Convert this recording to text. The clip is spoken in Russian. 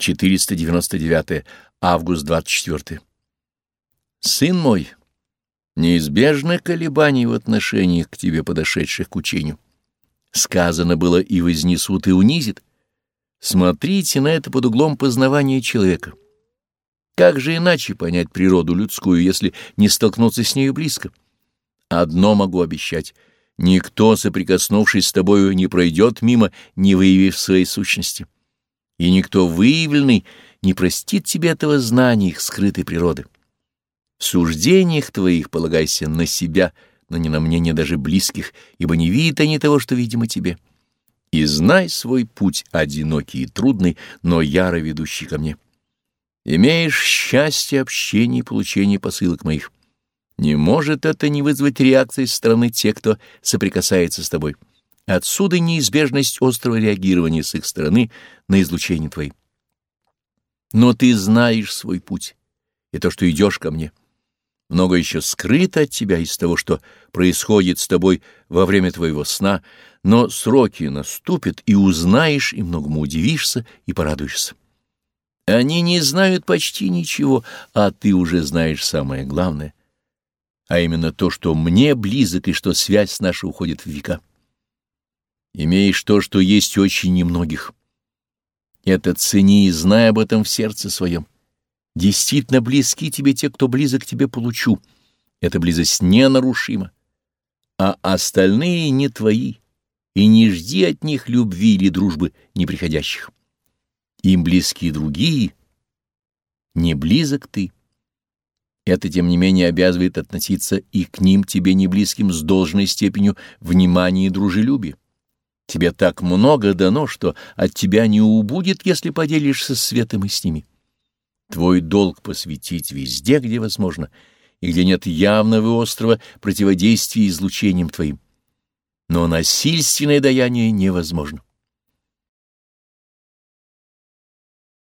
499. Август 24. Сын мой, неизбежно колебания в отношениях к тебе, подошедших к учению. Сказано было и вознесут, и унизит. Смотрите на это под углом познавания человека. Как же иначе понять природу людскую, если не столкнуться с нею близко? Одно могу обещать — никто, соприкоснувшись с тобою, не пройдет мимо, не выявив своей сущности. И никто выявленный не простит тебе этого знания их скрытой природы. В суждениях твоих полагайся на себя, но не на мнение даже близких, ибо не видят они того, что видимо тебе. И знай свой путь, одинокий и трудный, но яро ведущий ко мне. Имеешь счастье общения и получения посылок моих. Не может это не вызвать реакции со стороны тех, кто соприкасается с тобой. Отсюда неизбежность острого реагирования с их стороны на излучение твои. Но ты знаешь свой путь и то, что идешь ко мне. Много еще скрыто от тебя из того, что происходит с тобой во время твоего сна, но сроки наступят, и узнаешь, и многому удивишься, и порадуешься. Они не знают почти ничего, а ты уже знаешь самое главное а именно то, что мне близок и что связь наша уходит в века. Имеешь то, что есть очень немногих. Это цени и знай об этом в сердце своем. Действительно близки тебе те, кто близок тебе получу. Эта близость ненарушима. А остальные не твои, и не жди от них любви или дружбы неприходящих. Им близки другие, не близок ты. Это, тем не менее, обязывает относиться и к ним, тебе не близким, с должной степенью внимания и дружелюбия. Тебе так много дано, что от тебя не убудет, если поделишься светом и с ними. Твой долг посвятить везде, где возможно, и где нет явного и острого противодействия излучением твоим. Но насильственное даяние невозможно.